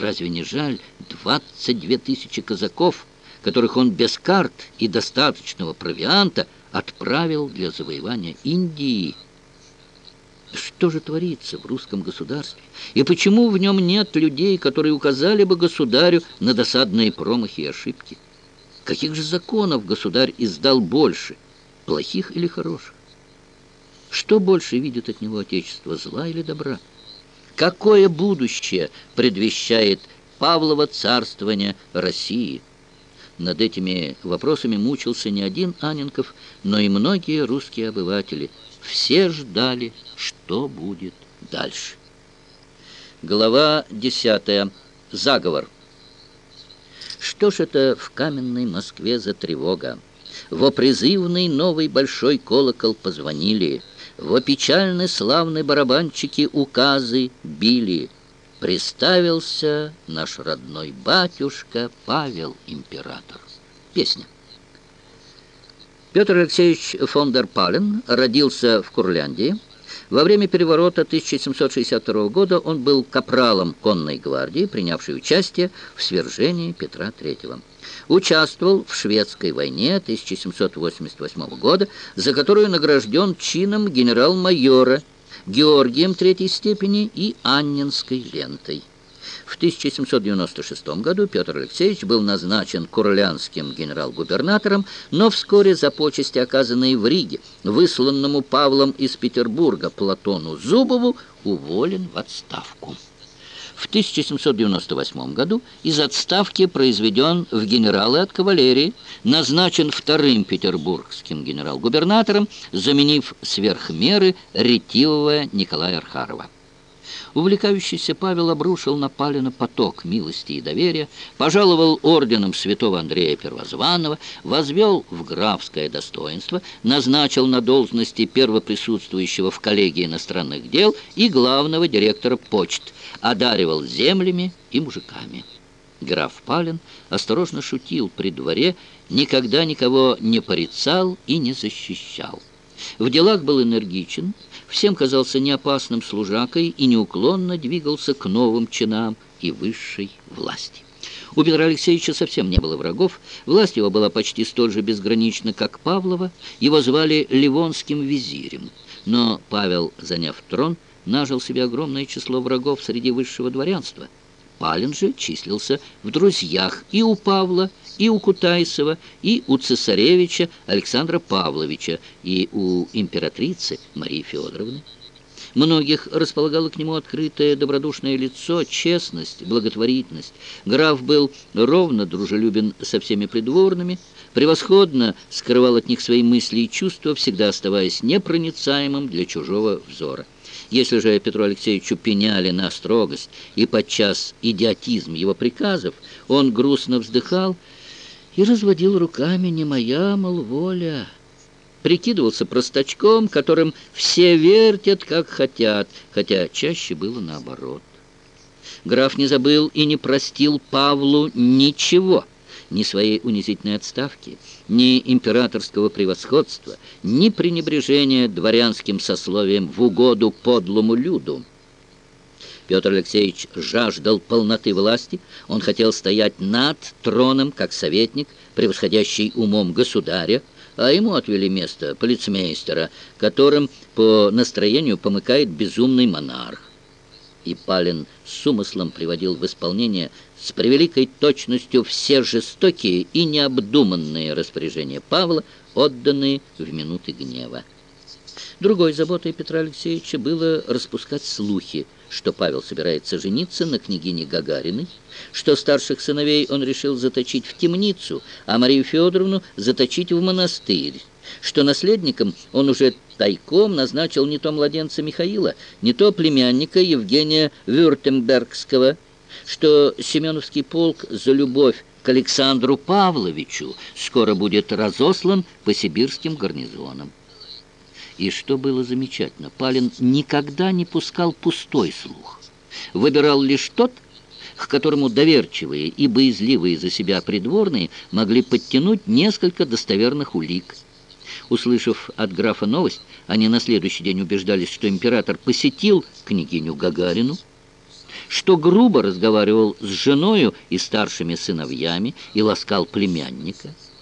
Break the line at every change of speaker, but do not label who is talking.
Разве не жаль 22 тысячи казаков, которых он без карт и достаточного провианта отправил для завоевания Индии? Что же творится в русском государстве? И почему в нем нет людей, которые указали бы государю на досадные промахи и ошибки? Каких же законов государь издал больше, плохих или хороших? Что больше видит от него Отечество, зла или добра? Какое будущее предвещает Павлово царствование России? Над этими вопросами мучился не один Аненков, но и многие русские обыватели. Все ждали, что будет дальше. Глава 10. Заговор. Что ж это в каменной Москве за тревога? Во призывный новый большой колокол позвонили. Во печальны славные барабанчики указы били. Приставился наш родной батюшка Павел Император. Песня. Петр Алексеевич фон дер Пален родился в Курляндии. Во время переворота 1762 года он был капралом конной гвардии, принявшей участие в свержении Петра III. Участвовал в шведской войне 1788 года, за которую награжден чином генерал-майора, Георгием третьей степени и Анненской лентой. В 1796 году Петр Алексеевич был назначен курлянским генерал-губернатором, но вскоре за почести, оказанные в Риге, высланному Павлом из Петербурга Платону Зубову, уволен в отставку. В 1798 году из отставки произведен в генералы от кавалерии, назначен вторым петербургским генерал-губернатором, заменив сверхмеры ретивого Николая Архарова. Увлекающийся Павел обрушил на Палина поток милости и доверия, пожаловал орденом святого Андрея Первозванного, возвел в графское достоинство, назначил на должности первоприсутствующего в коллегии иностранных дел и главного директора почт, одаривал землями и мужиками. Граф Палин осторожно шутил при дворе, никогда никого не порицал и не защищал. В делах был энергичен, всем казался неопасным служакой и неуклонно двигался к новым чинам и высшей власти. У Петра Алексеевича совсем не было врагов, власть его была почти столь же безгранична, как Павлова, его звали Ливонским визирем. Но Павел, заняв трон, нажил себе огромное число врагов среди высшего дворянства. Палин же числился в друзьях и у Павла, и у Кутайсова, и у цесаревича Александра Павловича, и у императрицы Марии Федоровны. Многих располагало к нему открытое добродушное лицо, честность, благотворительность. Граф был ровно дружелюбен со всеми придворными, превосходно скрывал от них свои мысли и чувства, всегда оставаясь непроницаемым для чужого взора. Если же Петру Алексеевичу пеняли на строгость и подчас идиотизм его приказов, он грустно вздыхал и разводил руками «не моя, мол, воля». Прикидывался простачком, которым все вертят, как хотят, хотя чаще было наоборот. Граф не забыл и не простил Павлу ничего, ни своей унизительной отставки, ни императорского превосходства, ни пренебрежения дворянским сословием в угоду подлому люду. Петр Алексеевич жаждал полноты власти, он хотел стоять над троном, как советник, превосходящий умом государя, а ему отвели место полицмейстера, которым по настроению помыкает безумный монарх. И Палин с умыслом приводил в исполнение с превеликой точностью все жестокие и необдуманные распоряжения Павла, отданные в минуты гнева. Другой заботой Петра Алексеевича было распускать слухи, что Павел собирается жениться на княгине Гагариной, что старших сыновей он решил заточить в темницу, а Марию Федоровну заточить в монастырь, что наследником он уже тайком назначил не то младенца Михаила, не то племянника Евгения Вюртембергского, что Семеновский полк за любовь к Александру Павловичу скоро будет разослан по сибирским гарнизонам. И что было замечательно, Палин никогда не пускал пустой слух. Выбирал лишь тот, к которому доверчивые и боязливые за себя придворные могли подтянуть несколько достоверных улик. Услышав от графа новость, они на следующий день убеждались, что император посетил княгиню Гагарину, что грубо разговаривал с женою и старшими сыновьями и ласкал племянника.